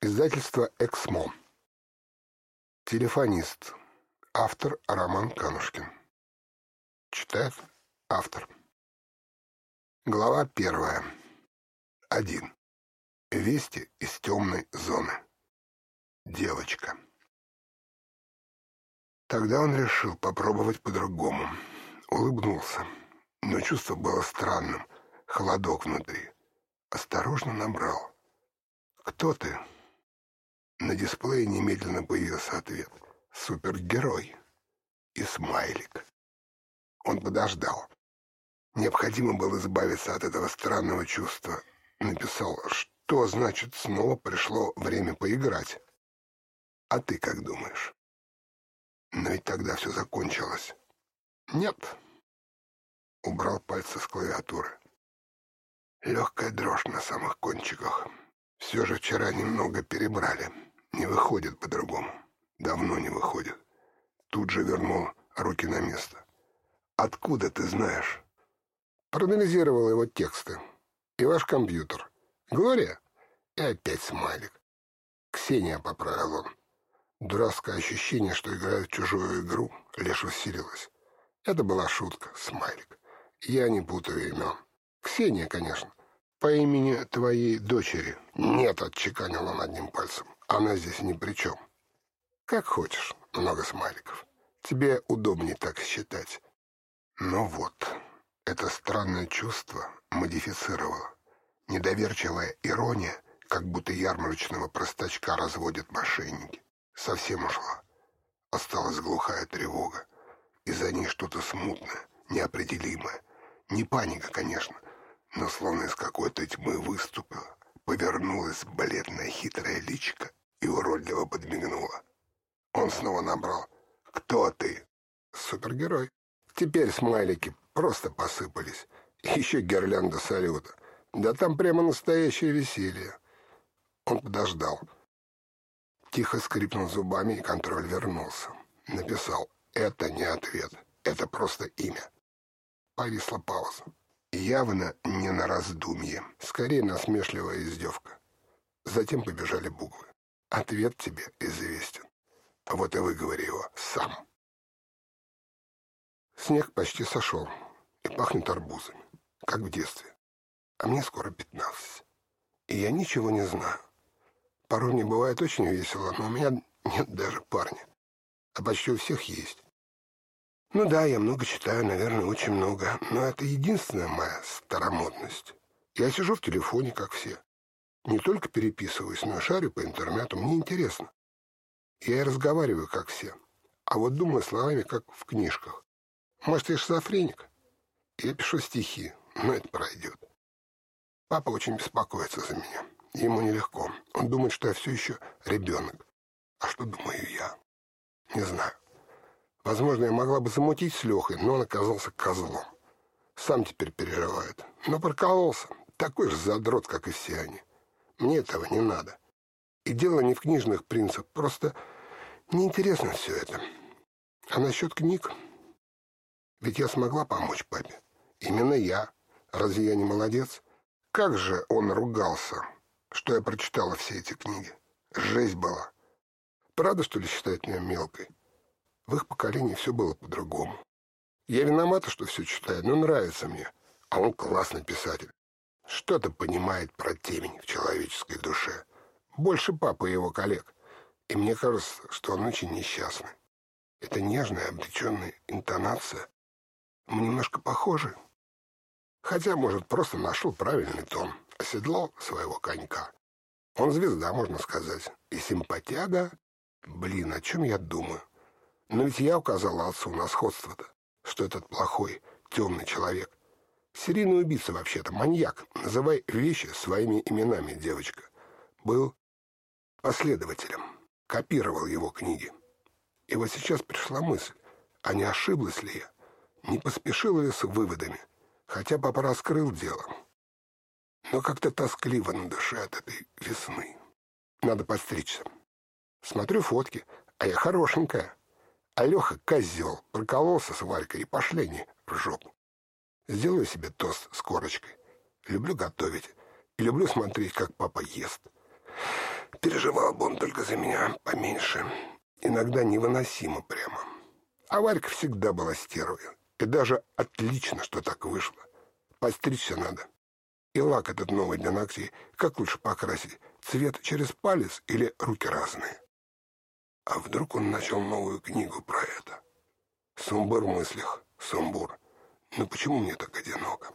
Издательство «Эксмо». Телефонист. Автор Роман Канушкин. Читает автор. Глава первая. Один. Вести из темной зоны. Девочка. Тогда он решил попробовать по-другому. Улыбнулся. Но чувство было странным. Холодок внутри. Осторожно набрал. «Кто ты?» Дисплее немедленно появился ответ. «Супергерой» и смайлик. Он подождал. Необходимо было избавиться от этого странного чувства. Написал, что значит снова пришло время поиграть. А ты как думаешь? Но ведь тогда все закончилось. Нет. Убрал пальцы с клавиатуры. Легкая дрожь на самых кончиках. Все же вчера немного перебрали. Выходит по-другому. Давно не выходит. Тут же вернул руки на место. Откуда ты знаешь? Проанализировал его тексты. И ваш компьютер. Глория? И опять смайлик. Ксения поправил он. Дурацкое ощущение, что играют в чужую игру, лишь усилилось. Это была шутка, смайлик. Я не путаю имен. Ксения, конечно. По имени твоей дочери. Нет, отчеканил он одним пальцем. Она здесь ни при чем. Как хочешь, много смайликов. Тебе удобнее так считать. Но вот, это странное чувство модифицировало. Недоверчивая ирония, как будто ярмарочного простачка разводят мошенники, совсем ушла. Осталась глухая тревога, и за ней что-то смутное, неопределимое. Не паника, конечно, но словно из какой-то тьмы выступила, повернулась бледная хитрая личка и уродливо подмигнула. Он снова набрал «Кто ты?» «Супергерой». Теперь смайлики просто посыпались. Еще гирлянда салюта. Да там прямо настоящее веселье. Он подождал. Тихо скрипнул зубами, и контроль вернулся. Написал «Это не ответ, это просто имя». Повисла пауза. Явно не на раздумье, скорее насмешливая издевка. Затем побежали буквы. Ответ тебе известен. Вот и выговори его сам. Снег почти сошел, и пахнет арбузами, как в детстве. А мне скоро пятнадцать. И я ничего не знаю. Порой мне бывает очень весело, но у меня нет даже парня. А почти у всех есть. Ну да, я много читаю, наверное, очень много, но это единственная моя старомодность. Я сижу в телефоне, как все. Не только переписываюсь, но и шарю по интернету, мне интересно. Я и разговариваю, как все. А вот думаю словами, как в книжках. Может, я шизофреник? Я пишу стихи, но это пройдет. Папа очень беспокоится за меня. Ему нелегко. Он думает, что я все еще ребенок. А что думаю я? Не знаю. Возможно, я могла бы замутить с Лехой, но он оказался козлом. Сам теперь переживает. Но прокололся. Такой же задрот, как и все они. Мне этого не надо. И дело не в книжных принципах, просто неинтересно все это. А насчет книг? Ведь я смогла помочь папе. Именно я. Разве я не молодец? Как же он ругался, что я прочитала все эти книги. Жесть была. Правда, что ли, считают меня мелкой? В их поколении все было по-другому. Я виновата, что все читаю, но нравится мне. А он классный писатель. Что-то понимает про темень в человеческой душе. Больше папы и его коллег. И мне кажется, что он очень несчастный. Это нежная, обреченная интонация. Мы немножко похожи. Хотя, может, просто нашел правильный тон, оседлал своего конька. Он звезда, можно сказать. И симпатяга. Блин, о чем я думаю? Но ведь я указала отцу на сходство-то, что этот плохой, темный человек. Серийный убийца вообще-то, маньяк. Называй вещи своими именами, девочка. Был последователем. Копировал его книги. И вот сейчас пришла мысль, а не ошиблась ли я? Не поспешила ли с выводами? Хотя папа раскрыл дело. Но как-то тоскливо на душе от этой весны. Надо подстричься. Смотрю фотки, а я хорошенькая. А Леха козел, прокололся с Валькой и пошли они в жопу. Сделаю себе тост с корочкой. Люблю готовить. И люблю смотреть, как папа ест. Переживал бы он только за меня поменьше. Иногда невыносимо прямо. А Варька всегда была стервой. И даже отлично, что так вышло. Постричься надо. И лак этот новый для ногтей. Как лучше покрасить? Цвет через палец или руки разные? А вдруг он начал новую книгу про это? Сумбур в мыслях, сумбур. Ну почему мне так одиноко?